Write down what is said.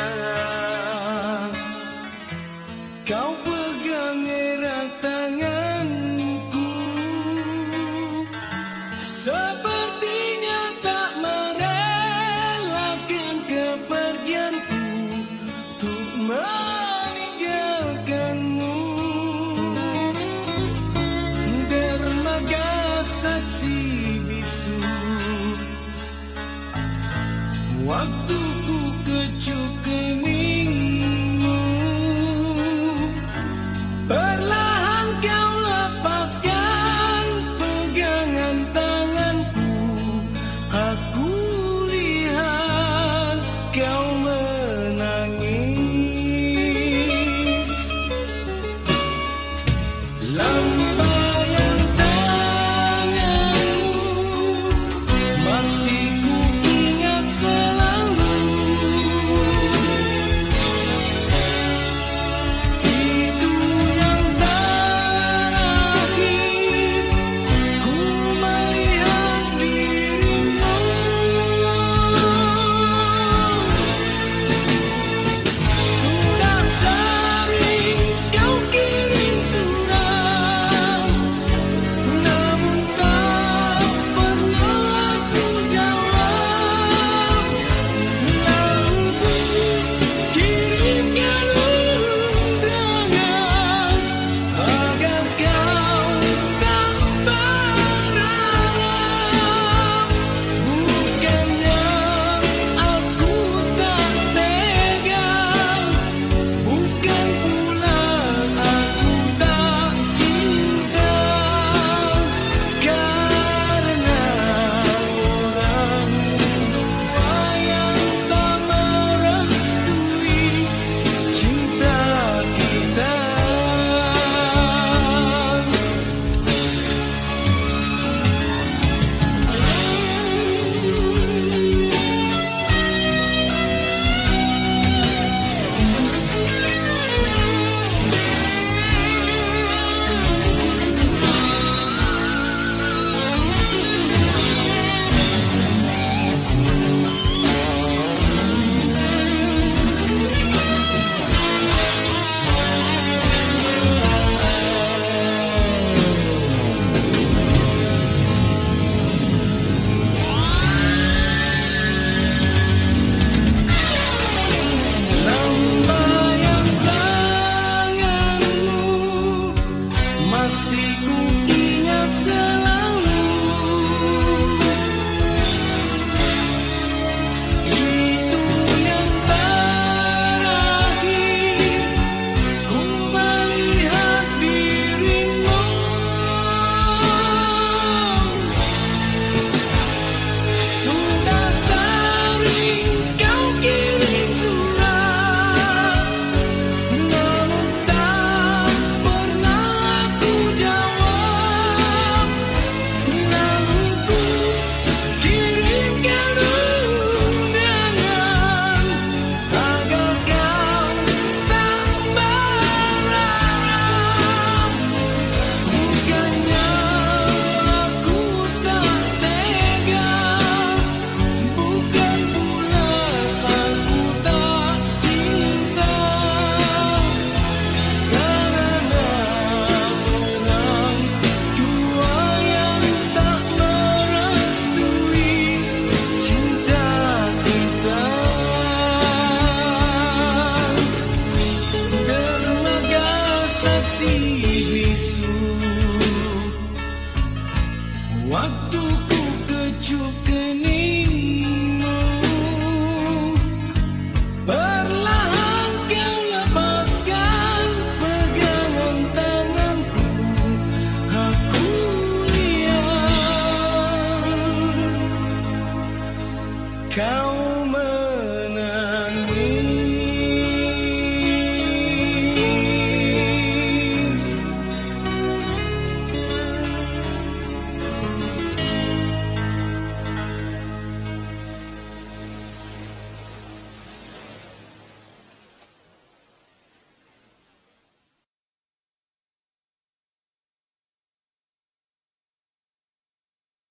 time.